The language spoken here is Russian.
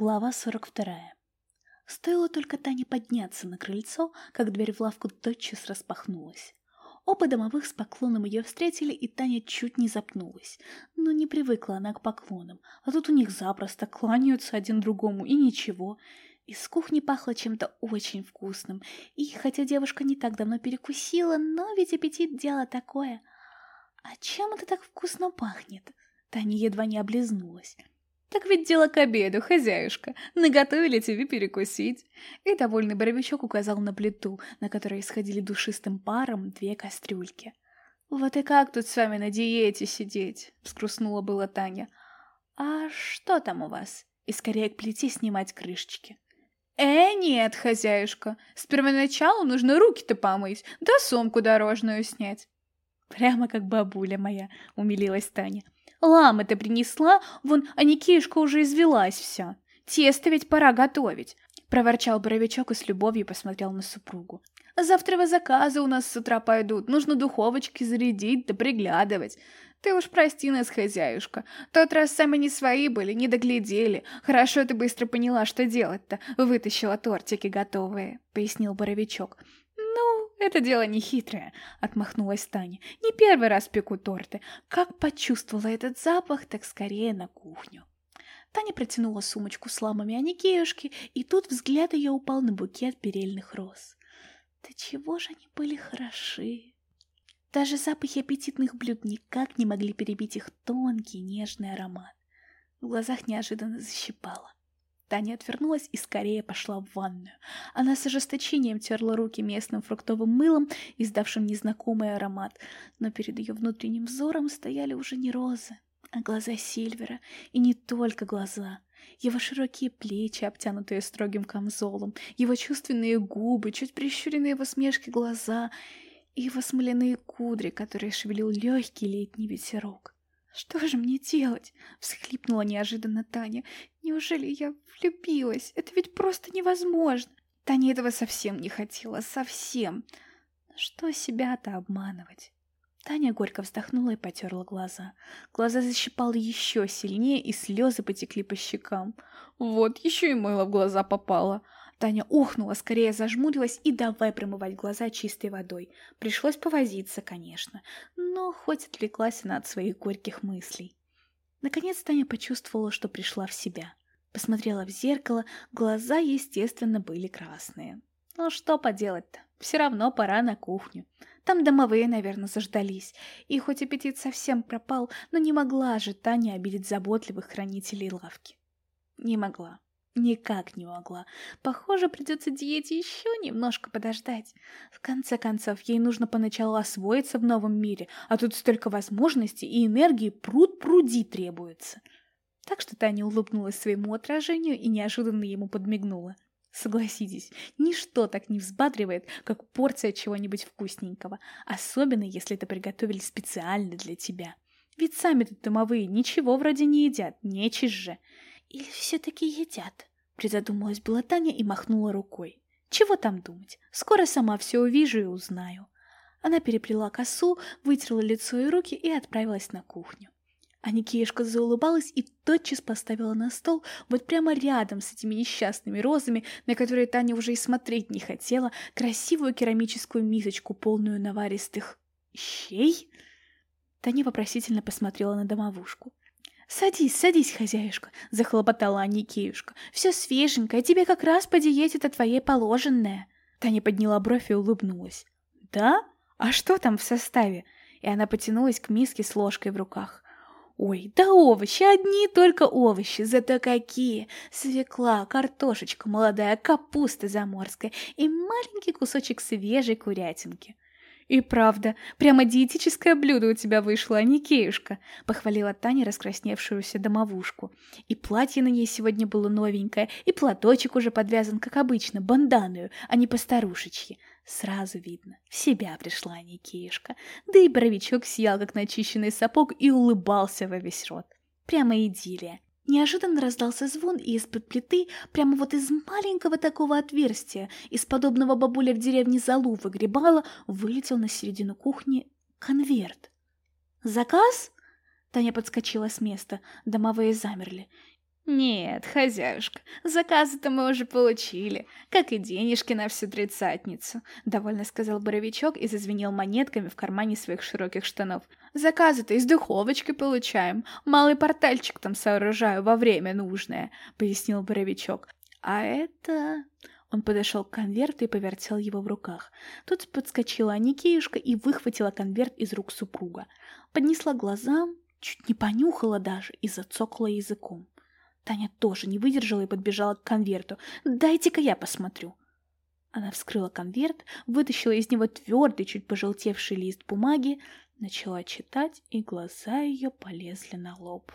Глава 42. Стоило только Тане подняться на крыльцо, как дверь в лавку тотчас распахнулась. Оба домовых с поклоном ее встретили, и Таня чуть не запнулась. Но не привыкла она к поклонам, а тут у них запросто кланяются один другому, и ничего. Из кухни пахло чем-то очень вкусным, и хотя девушка не так давно перекусила, но ведь аппетит дело такое. А чем это так вкусно пахнет? Таня едва не облизнулась. Так ведь дело к обеду, хозяюшка. Наготовили тебе перекусить. И довольный боровичок указал на плиту, на которой исходили душистым паром две кастрюльки. «Вот и как тут с вами на диете сидеть?» — скрустнула была Таня. «А что там у вас?» И скорее к плите снимать крышечки. «Э, нет, хозяюшка, с первоначалу нужно руки-то помыть, да сумку дорожную снять». «Прямо как бабуля моя», — умилилась Таня. Ламы-то принесла, вон Аникеюшка уже извелась вся. Тесто ведь пора готовить. Проворчал Боровичок и с любовью посмотрел на супругу. Завтра заказы у нас с утра пойдут, нужно духовочки зарядить да приглядывать. Ты уж прости нас, хозяюшка. Тот раз сами не свои были, не доглядели. Хорошо ты быстро поняла, что делать-то. Вытащила тортики готовые, пояснил Боровичок. «Ну, это дело не хитрое», — отмахнулась Таня. «Не первый раз пеку торты. Как почувствовала этот запах, так скорее на кухню». Таня протянула сумочку с ламами Аникеюшки, и тут взгляд ее упал на букет перельных роз. Да чего же они были хороши! Даже запахи аппетитных блюд никак не могли перебить их тонкий нежный аромат. В глазах неожиданно защипало. Таня отвернулась и скорее пошла в ванную. Она с ожесточением терла руки местным фруктовым мылом, издавшим незнакомый аромат, но перед ее внутренним взором стояли уже не розы, а глаза Сильвера, и не только глаза. Его широкие плечи, обтянутые строгим камзолом, его чувственные губы, чуть прищуренные в усмешке глаза и его смоляные кудри, которые шевелил легкий летний ветерок. «Что же мне делать?» — всхлипнула неожиданно Таня. «Неужели я влюбилась? Это ведь просто невозможно!» Таня этого совсем не хотела, совсем. Что себя-то обманывать? Таня горько вздохнула и потерла глаза. Глаза защипало еще сильнее, и слезы потекли по щекам. Вот, еще и мыло в глаза попало. Таня ухнула, скорее зажмурилась и давай промывать глаза чистой водой. Пришлось повозиться, конечно, но хоть отвлеклась она от своих горьких мыслей. Наконец Таня почувствовала, что пришла в себя. Посмотрела в зеркало, глаза, естественно, были красные. Ну что поделать-то, все равно пора на кухню. Там домовые, наверное, заждались. И хоть аппетит совсем пропал, но не могла же Таня обидеть заботливых хранителей лавки. Не могла. Никак не могла. Похоже, придется диете еще немножко подождать. В конце концов, ей нужно поначалу освоиться в новом мире, а тут столько возможностей и энергии пруд пруди требуется. Так что Таня улыбнулась своему отражению и неожиданно ему подмигнула. Согласитесь, ничто так не взбадривает, как порция чего-нибудь вкусненького, особенно если это приготовили специально для тебя. Ведь сами тут домовые ничего вроде не едят, нечисть же. Или все-таки едят? Призадумалась была Таня и махнула рукой. Чего там думать? Скоро сама все увижу и узнаю. Она переплела косу, вытерла лицо и руки и отправилась на кухню. А Никеюшка заулыбалась и тотчас поставила на стол, вот прямо рядом с этими несчастными розами, на которые Таня уже и смотреть не хотела, красивую керамическую мисочку, полную наваристых... щей? Таня вопросительно посмотрела на домовушку. «Садись, садись, хозяюшка», — захлопотала Аникеюшка. «Все свеженькое, тебе как раз по диете-то твоей положенное». Таня подняла бровь и улыбнулась. «Да? А что там в составе?» И она потянулась к миске с ложкой в руках. Ой, да овощи, одни только овощи, зато какие! Свекла, картошечка молодая, капуста заморская и маленький кусочек свежей курятинки. «И правда, прямо диетическое блюдо у тебя вышло, а не кеюшка», — похвалила Таня раскрасневшуюся домовушку. И платье на ней сегодня было новенькое, и платочек уже подвязан, как обычно, банданую, а не по-старушечьи. Сразу видно, в себя пришла а не кеюшка. Да и бровичок сиял, как начищенный сапог, и улыбался во весь рот. Прямо идиллия. Неожиданно раздался звон, и из-под плиты, прямо вот из маленького такого отверстия, из подобного бабуля в деревне Залу выгребала, вылетел на середину кухни конверт. «Заказ?» Таня подскочила с места, домовые замерли. «Нет, хозяюшка, заказы-то мы уже получили, как и денежки на всю тридцатницу», — довольно сказал Боровичок и зазвенел монетками в кармане своих широких штанов. «Заказы-то из духовочки получаем, малый портальчик там сооружаю во время нужное», — пояснил Боровичок. «А это...» Он подошел к конверту и повертел его в руках. Тут подскочила Аникеюшка и выхватила конверт из рук супруга. Поднесла глазам, чуть не понюхала даже и зацокала языком. Таня тоже не выдержала и подбежала к конверту. «Дайте-ка я посмотрю». Она вскрыла конверт, вытащила из него твердый, чуть пожелтевший лист бумаги, начала читать, и глаза ее полезли на лоб.